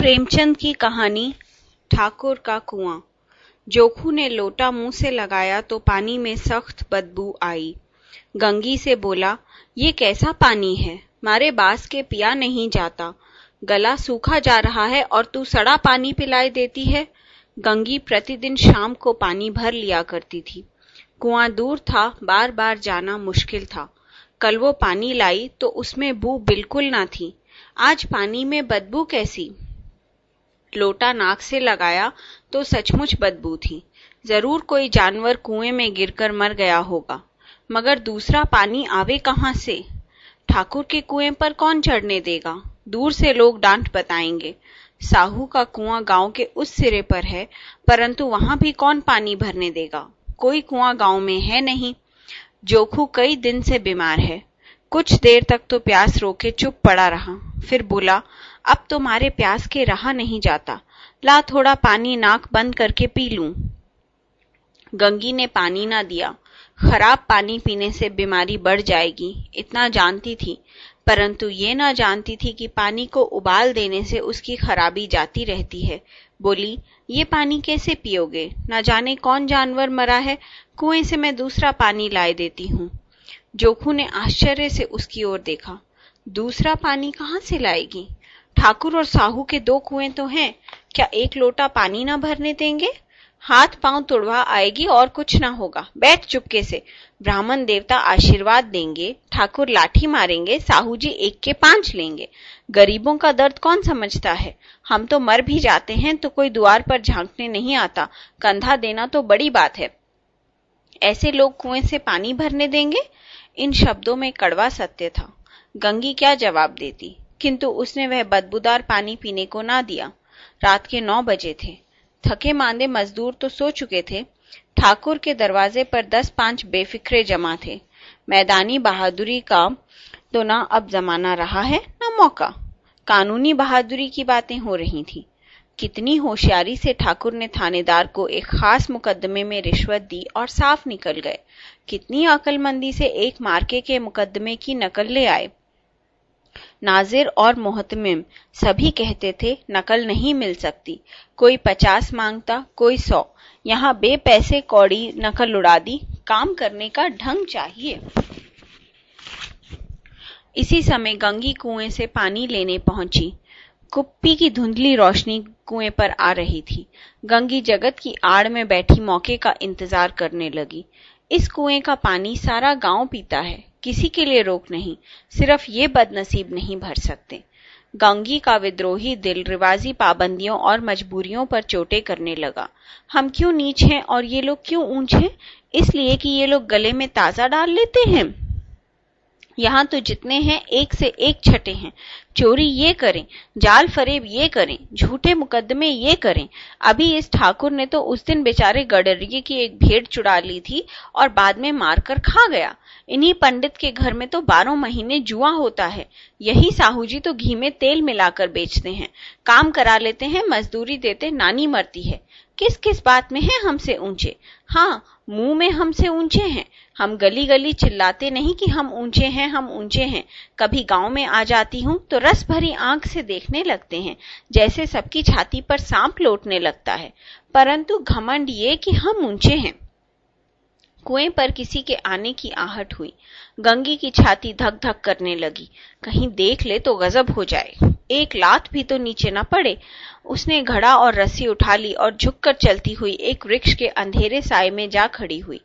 प्रेमचंद की कहानी, ठाकुर का कुआँ। जोखू ने लोटा मुँह से लगाया तो पानी में सख्त बदबू आई। गंगी से बोला, ये कैसा पानी है? मारे बास के पिया नहीं जाता। गला सूखा जा रहा है और तू सड़ा पानी पिलाई देती है? गंगी प्रतिदिन शाम को पानी भर लिया करती थी। कुआँ दूर था बार बार जाना मुश्किल था। कल वो पानी लाई तो उसमें बू बिल्कुल ना थी। आज पानी में बदबू कैसी? लोटा नाक से लगाया तो सचमुच बदबू थी। ज़रूर कोई जानवर कुएँ में गिरकर मर गया होगा, मगर दूसरा पानी आवे कहाँ से? ठाकुर के कुएँ पर कौन चढ़ने देगा? दूर से लोग डांट बताएँगे। साहू का कुआँ गाँव के उस सिरे पर है, परंतु वहाँ भी कौन पानी भरने देगा? कोई कुआँ गाँव में है नहीं। जोखू कई दिन से बीमार है। कुछ देर तक तो प्यास रोके चुप पड़ा रहा। फिर बोला अब तो मारे प्यास के रहा नहीं जाता। ला थोड़ा पानी नाक बंद करके पी लूँ। गंगी ने पानी ना दिया। खराब पानी पीने से बीमारी बढ़ जाएगी। इतना जानती थी। परंतु ये ना जानती थी कि पानी को उबाल देने से उसकी खराबी जाती रहती है। बोली, ये पानी कैसे पियोगे? ना जाने कौन जानवर मरा है। कुएँ से मैं दूसरा पानी लाए देती हूँ। जोखू ने आश्चर्य से उसकी ओर देखा। दूसरा पानी कहाँ से लाएगी? ठाकुर और साहू के दो कुएँ तो हैं, क्या एक लोटा पानी ना भरने देंगे? हाथ पाँव तुड़वा आएगी और कुछ ना होगा। बैठ चुपके से। ब्राह्मण देवता आशीर्वाद देंगे, ठाकुर लाठी मारेंगे साहू जी एक के पाँच लेंगे। गरीबों का दर्द कौन समझता है? हम तो मर भी जाते हैं तो कोई द्वार पर झांकने नहीं आता। कंधा देना तो बड़ी बात है। ऐसे लोग कुएँ से पानी भरने देंगे? इन शब्दों में कड़वा सत्य था। गंगी क्या जवाब देती? किंतु उसने वह बदबूदार पानी पीने को ना दिया। रात के नौ बजे थे। थके मांदे मजदूर तो सो चुके थे। ठाकुर के दरवाजे पर दस पाँच बेफिक्रे जमा थे। मैदानी बहादुरी का तो ना अब जमाना रहा है, ना मौका। कानूनी बहादुरी की बातें हो रही थी। कितनी होशियारी से ठाकुर ने थानेदार को एक खास मुकदमे में रिश्वत दी और साफ़ निकल गए। कितनी अकलमंदी से एक मार्के के मुकदमे की नकल ले आए। नाजिर और मोहतमिम सभी कहते थे, नकल नहीं मिल सकती। कोई पचास माँगता, कोई सौ। यहाँ बे पैसे कौड़ी नकल उड़ा दी। काम करने का ढंग चाहिए। इसी समय गंगी कुएँ से पानी लेने पहुँची। कुप्पी की धुंधली रोशनी कुएँ पर आ रही थी। गंगी जगत की आड़ में बैठी मौके का इंतज़ार करने लगी। इस कुएँ का पानी सारा गाँव पीता है, किसी के लिए रोक नहीं, सिर्फ़ ये बदनसीब नहीं भर सकते। गंगी का विद्रोही दिल रिवाजी पाबंदियों और मजबूरियों पर चोटे करने लगा। हम क्यों नीच हैं और ये लोग क्यों ऊँचे इसलिए कि ये लोग गले में ताज़ा डाल लेते हैं। यहाँ तो जितने हैं, एक से एक छठे हैं। चोरी ये करें, जाल फरेब ये करें, झूठे मुकदमे ये करें। अभी इस ठाकुर ने तो उस दिन बेचारे गडरिये की एक भेड़ चुड़ा ली थी और बाद में मारकर खा गया। इन्हीं पंडित के घर में तो बारह महीने जुआ होता है। यही साहू जी तो घी में तेल मिलाकर बेचते हैं। काम करा लेते हैं, मजदूरी देते, नानी मरती है। किस किस बात में है हमसे ऊँचे? हाँ मुँह में हमसे ऊँचे हैं। हम गली गली चिल्लाते नहीं कि हम ऊँचे हैं, हम ऊँचे हैं। कभी गाँव में आ जाती हूँ तो रस भरी आँख से देखने लगते हैं, जैसे सबकी छाती पर सांप लौटने लगता है। परंतु घमंड ये कि हम ऊँचे हैं। कुएँ पर किसी के आने की आहट हुई। गंगी की छाती धक धक करने लगी। कहीं देख ले तो गजब हो जाए। एक लात भी तो नीचे न पड़े। उसने घड़ा और रस्सी उठा ली और झुककर चलती हुई एक वृक्ष के अंधेरे साय में जा खड़ी हुई।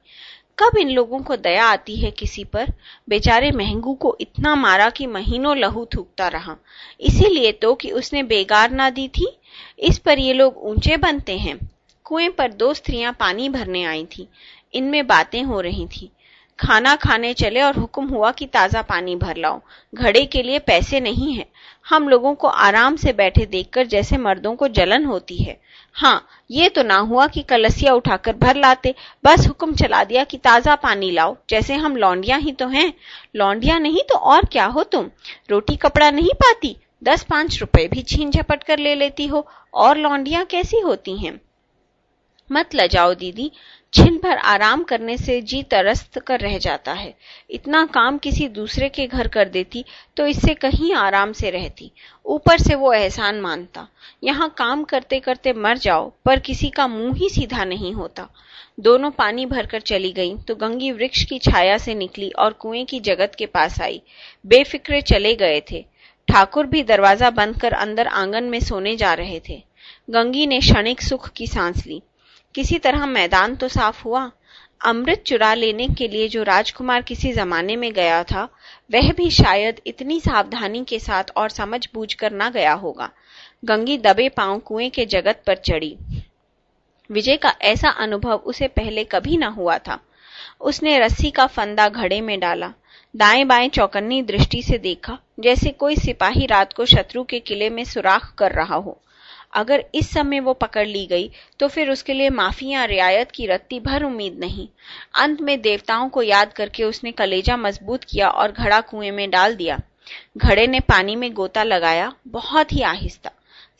कब इन लोगों को दया आती है किसी पर? बेचारे महंगू को इतना मारा कि महीनों लहू थूकता रहा। इसीलिए तो कि उसने बेगार ना दी थी। इस पर ये लोग ऊँचे बनते हैं। कुएँ पर दो स्त्रियाँ पानी भरने आई थी। इनमें बातें हो रही थी। खाना खाने चले और हुक्म हुआ कि ताज़ा पानी भर लाओ। घड़े के लिए पैसे नहीं है। हम लोगों को आराम से बैठे देखकर जैसे मर्दों को जलन होती है। हाँ ये तो ना हुआ कि कलसिया उठाकर भर लाते। बस हुक्म चला दिया कि ताज़ा पानी लाओ। जैसे हम लौंडिया ही तो हैं। लौंडिया नहीं तो और क्या हो तुम? रोटी कपड़ा नहीं पाती? दस पाँच रुपए भी छीन झपट कर ले लेती हो। और लौंडिया कैसी होती हैं? मत लजाओ दीदी। छिन भर आराम करने से जी तरस्त कर रह जाता है। इतना काम किसी दूसरे के घर कर देती तो इससे कहीं आराम से रहती। ऊपर से वो एहसान मानता, यहाँ काम करते करते मर जाओ, पर किसी का मुँह ही सीधा नहीं होता। दोनों पानी भरकर चली गईं तो गंगी वृक्ष की छाया से निकली और कुएँ की जगत के पास आई। बेफिक्रे चले गए थे। ठाकुर भी दरवाज़ा बंद कर अंदर आँगन में सोने जा रहे थे। गंगी ने क्षणिक सुख की सांस ली। किसी तरह मैदान तो साफ़ हुआ। अमृत चुरा लेने के लिए जो राजकुमार किसी जमाने में गया था, वह भी शायद इतनी सावधानी के साथ और समझ बूझ कर न गया होगा। गंगी दबे पाँव कुएँ के जगत पर चढ़ी। विजय का ऐसा अनुभव उसे पहले कभी ना हुआ था। उसने रस्सी का फंदा घड़े में डाला। दाएँ बाएँ चौकन्नी दृष्टि से देखा, जैसे कोई सिपाही रात को शत्रु के किले में सुराख कर रहा हो। अगर इस समय वो पकड़ ली गई तो फिर उसके लिए माफिया, रियायत की रत्ती भर उम्मीद नहीं। अंत में देवताओं को याद करके उसने कलेजा मज़बूत किया और घड़ा कुएँ में डाल दिया। घड़े ने पानी में गोता लगाया, बहुत ही आहिस्ता।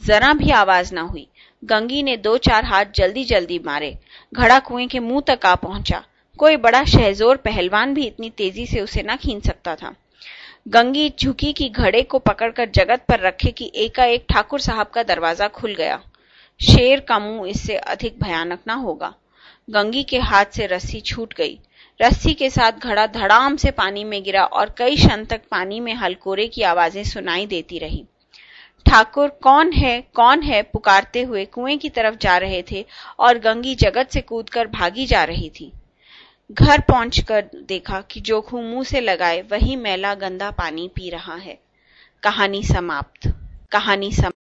जरा भी आवाज़ ना हुई। गंगी ने दो चार हाथ जल्दी जल्दी मारे। घड़ा कुएँ के मुँह तक आ पहुँचा। कोई बड़ा शहजोर पहलवान भी इतनी तेज़ी से उसे न खींच सकता था। गंगी झुकी की घड़े को पकड़कर जगत पर रखे कि एकाएक ठाकुर साहब का दरवाज़ा खुल गया। शेर का मुँह इससे अधिक भयानक न होगा। गंगी के हाथ से रस्सी छूट गई। रस्सी के साथ घड़ा धड़ाम से पानी में गिरा और कई क्षण तक पानी में हलकोरे की आवाज़ें सुनाई देती रही। ठाकुर, कौन है? कौन है? पुकारते हुए कुएँ की तरफ़ जा रहे थे और गंगी जगत से कूदकर भागी जा रही थी। घर पहुंचकर देखा कि जोखू मुँह से लगाए, वही मैला गंदा पानी पी रहा है। कहानी समाप्त। कहानी समाप्त